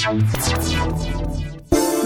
ちゃんちゃんちゃん。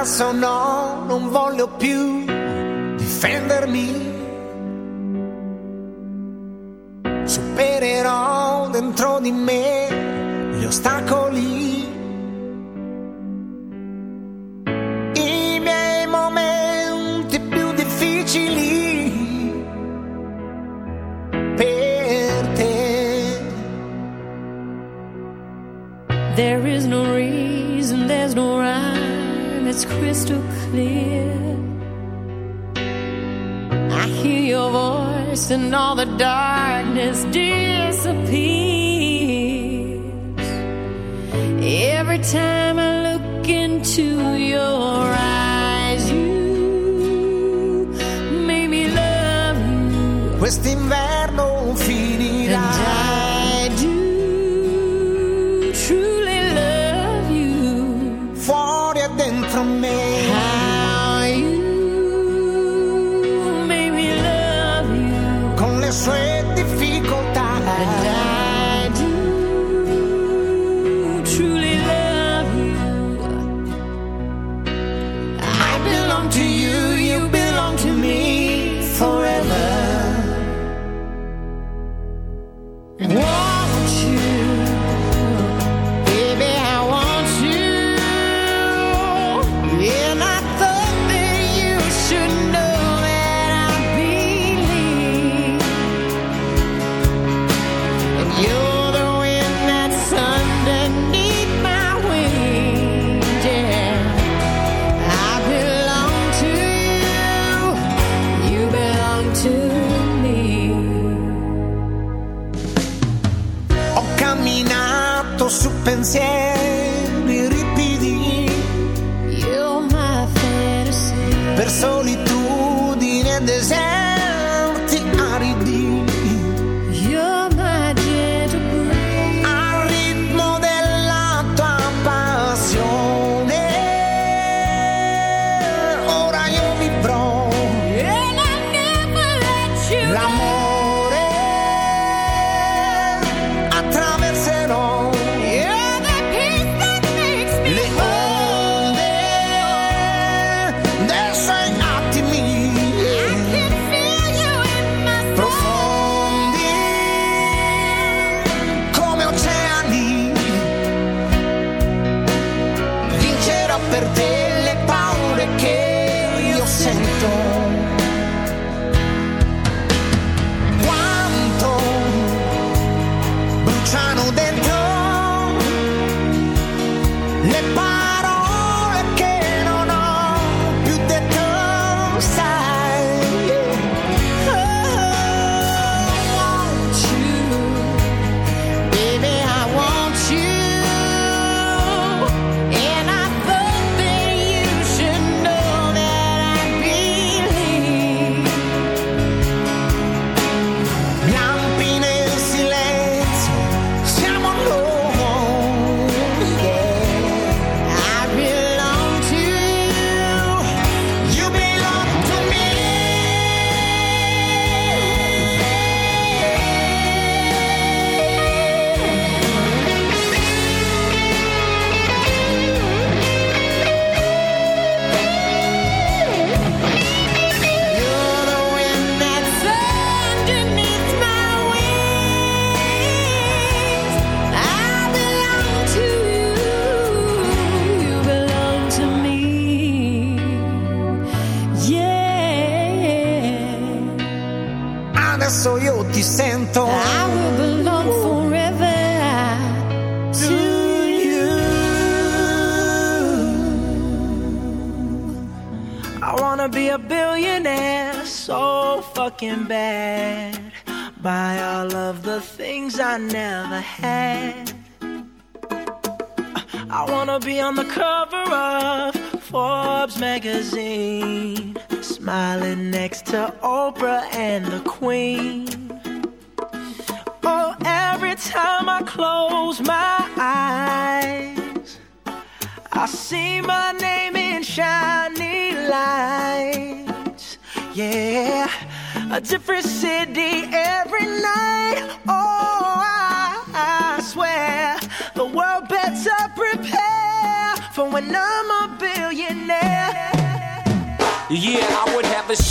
adesso no, non voglio più difendermi. Supererò dentro di me and all the darkness disappears. Every time I look into your eyes, you made me love you.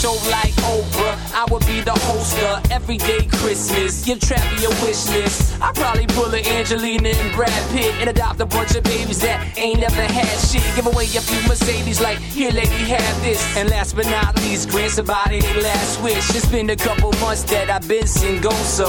Show like Oprah. I would be the host of Everyday Christmas. Give Travie a wish list. I'd probably pull a Angelina and Brad Pitt and adopt a bunch of babies that ain't never had shit. Give away a few Mercedes, like, here, lady, have this. And last but not least, grant somebody their last wish. It's been a couple months that I've been single, so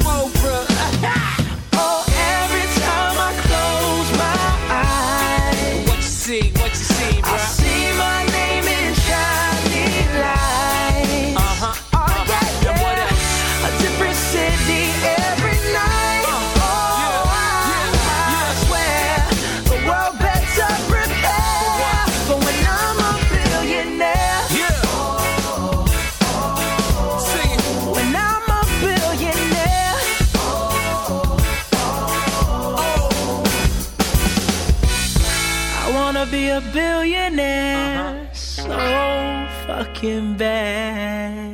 fucking bad.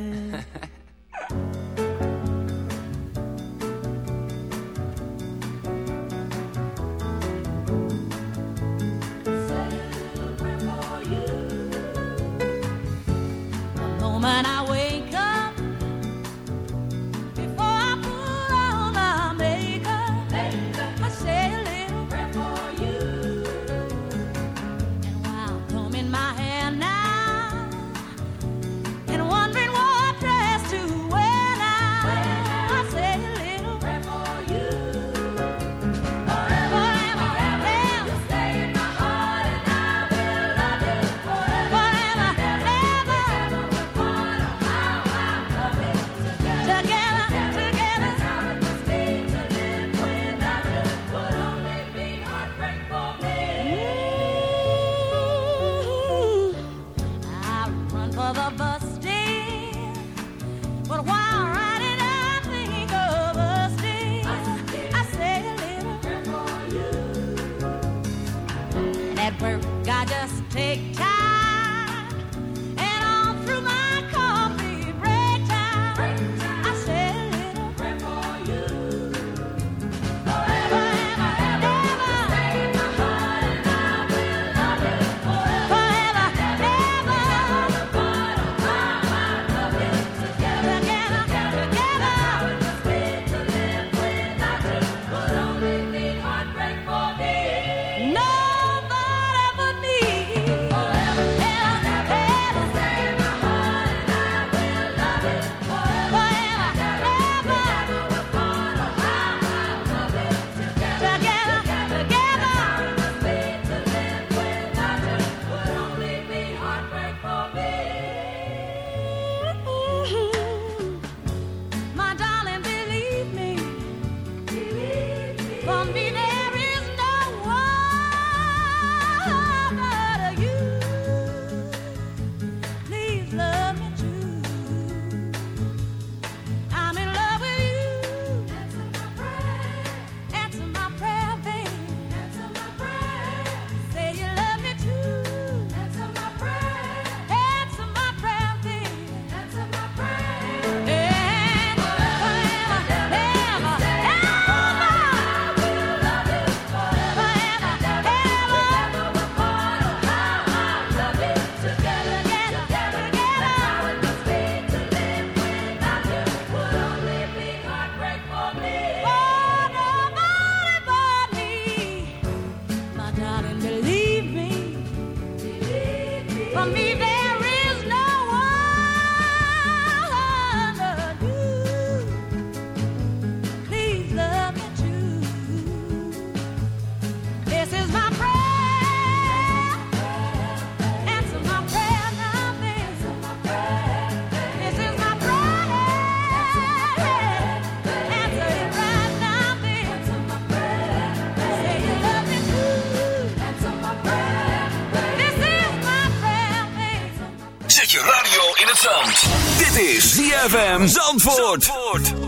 Zand. Dit is ZFM Zandvoort. Something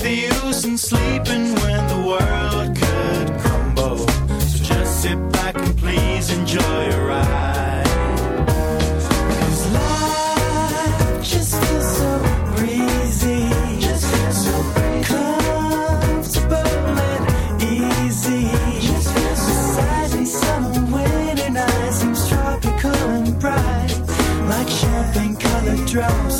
the use in sleeping when the world could crumble? So just sit back and please enjoy your ride. Cause life just feels so breezy. Just feels so breezy. Comfortable and easy. Just feels so sadly summer, winter night seems tropical and bright. Like champagne colored drops.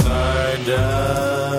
Stardust.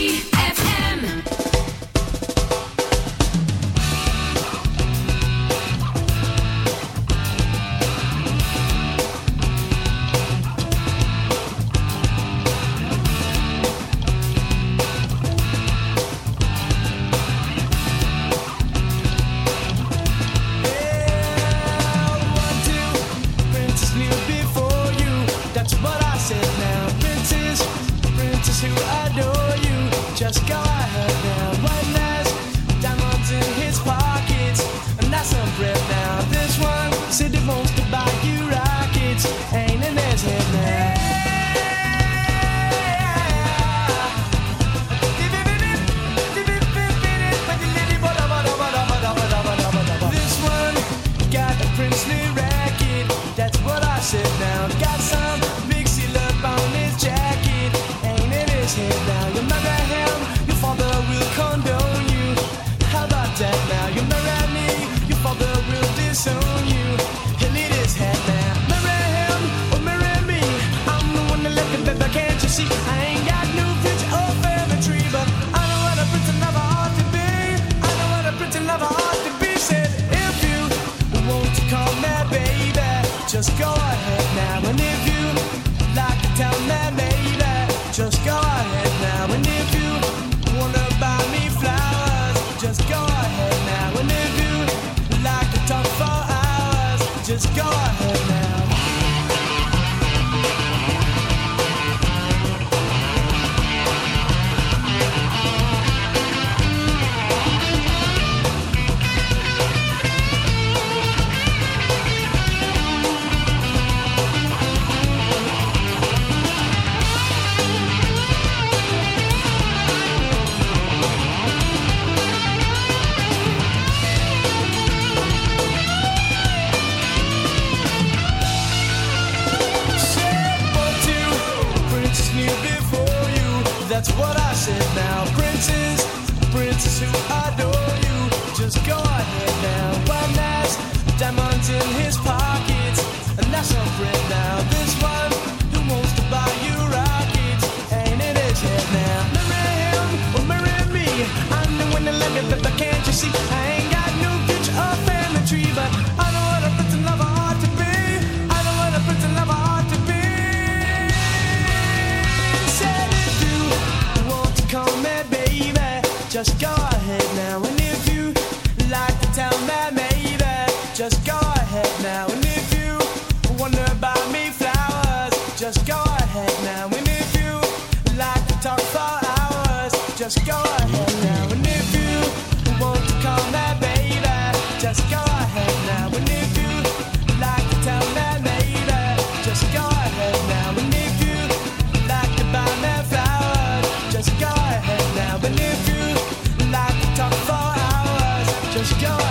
Let's go.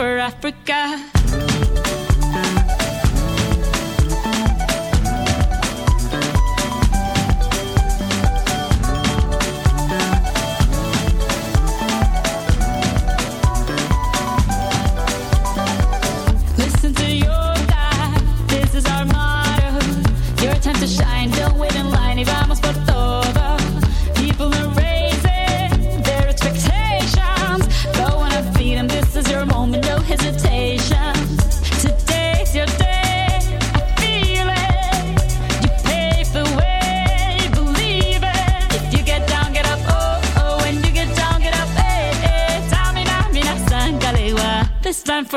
for Africa.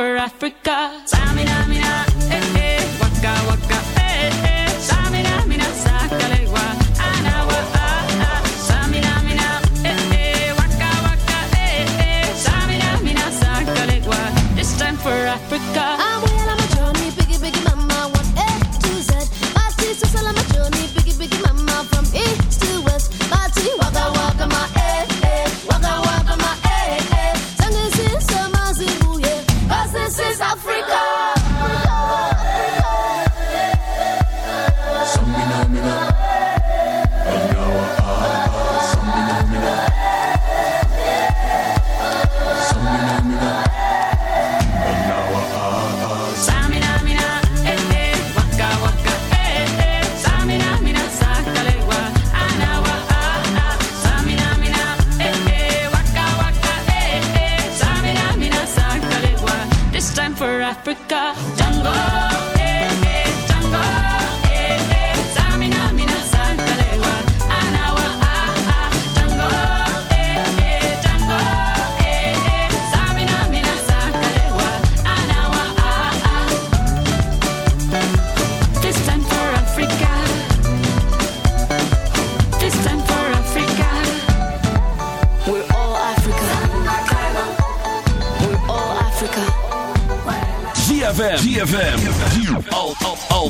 for Africa.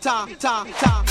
炸炸炸。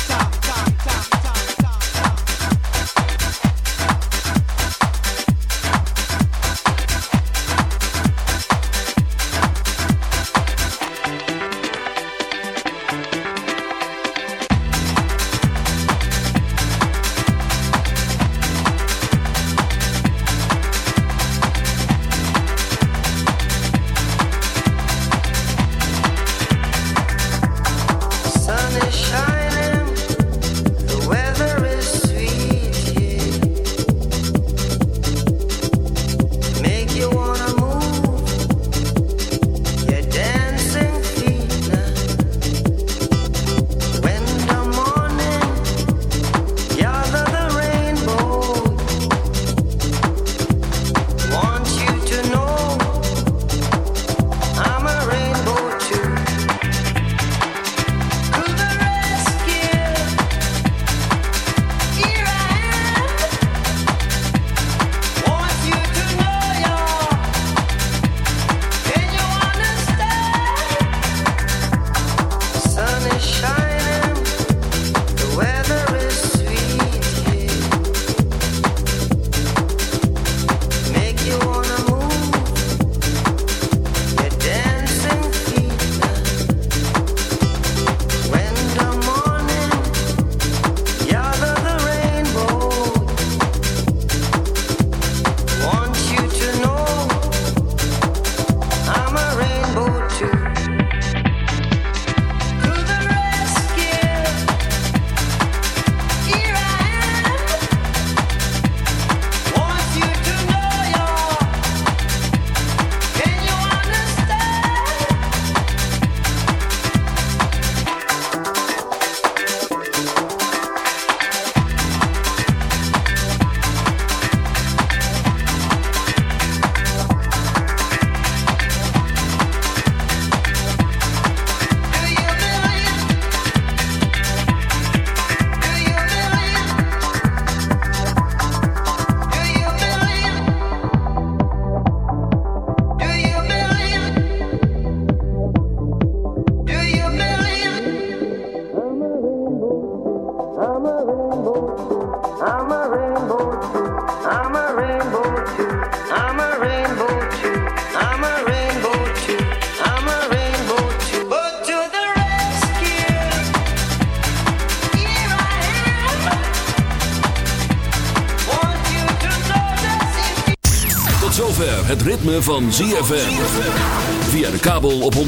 Van ZFM. Via de kabel op 104.5.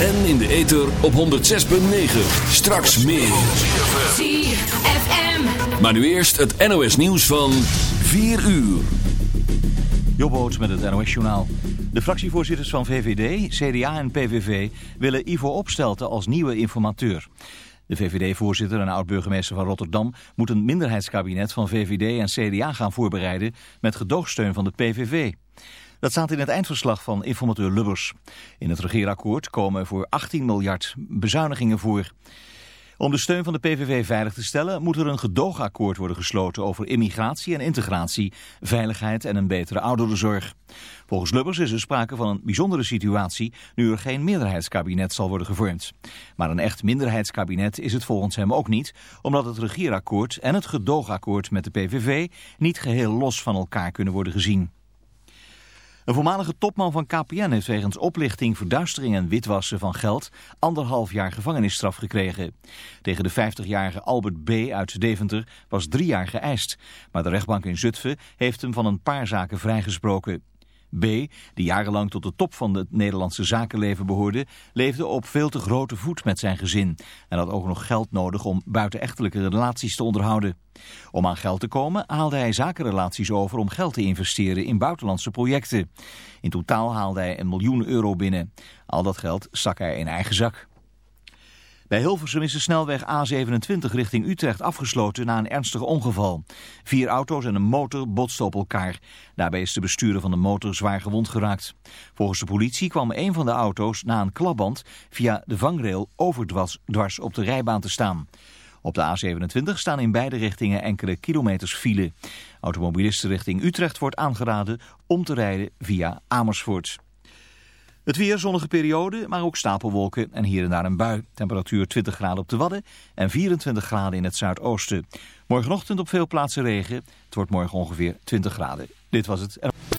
En in de ether op 106.9. Straks meer. ZFM. Maar nu eerst het NOS nieuws van 4 uur. Jobboot met het NOS-journaal. De fractievoorzitters van VVD, CDA en PVV willen Ivo Opstelten als nieuwe informateur. De VVD-voorzitter en oud-burgemeester van Rotterdam moet een minderheidskabinet van VVD en CDA gaan voorbereiden met gedoogsteun van de PVV. Dat staat in het eindverslag van informateur Lubbers. In het regeerakkoord komen voor 18 miljard bezuinigingen voor. Om de steun van de PVV veilig te stellen moet er een gedoogakkoord worden gesloten over immigratie en integratie, veiligheid en een betere ouderenzorg. Volgens Lubbers is er sprake van een bijzondere situatie nu er geen meerderheidskabinet zal worden gevormd. Maar een echt minderheidskabinet is het volgens hem ook niet, omdat het regeerakkoord en het gedoogakkoord met de PVV niet geheel los van elkaar kunnen worden gezien. Een voormalige topman van KPN heeft wegens oplichting, verduistering en witwassen van geld anderhalf jaar gevangenisstraf gekregen. Tegen de 50-jarige Albert B. uit Deventer was drie jaar geëist. Maar de rechtbank in Zutphen heeft hem van een paar zaken vrijgesproken. B., die jarenlang tot de top van het Nederlandse zakenleven behoorde, leefde op veel te grote voet met zijn gezin en had ook nog geld nodig om buitenechtelijke relaties te onderhouden. Om aan geld te komen haalde hij zakenrelaties over om geld te investeren in buitenlandse projecten. In totaal haalde hij een miljoen euro binnen. Al dat geld stak hij in eigen zak. Bij Hilversum is de snelweg A27 richting Utrecht afgesloten na een ernstig ongeval. Vier auto's en een motor botsten op elkaar. Daarbij is de bestuurder van de motor zwaar gewond geraakt. Volgens de politie kwam een van de auto's na een klapband via de vangrail overdwars dwars op de rijbaan te staan. Op de A27 staan in beide richtingen enkele kilometers file. Automobilisten richting Utrecht wordt aangeraden om te rijden via Amersfoort. Het weer zonnige periode, maar ook stapelwolken en hier en daar een bui. Temperatuur 20 graden op de Wadden en 24 graden in het zuidoosten. Morgenochtend op veel plaatsen regen. Het wordt morgen ongeveer 20 graden. Dit was het.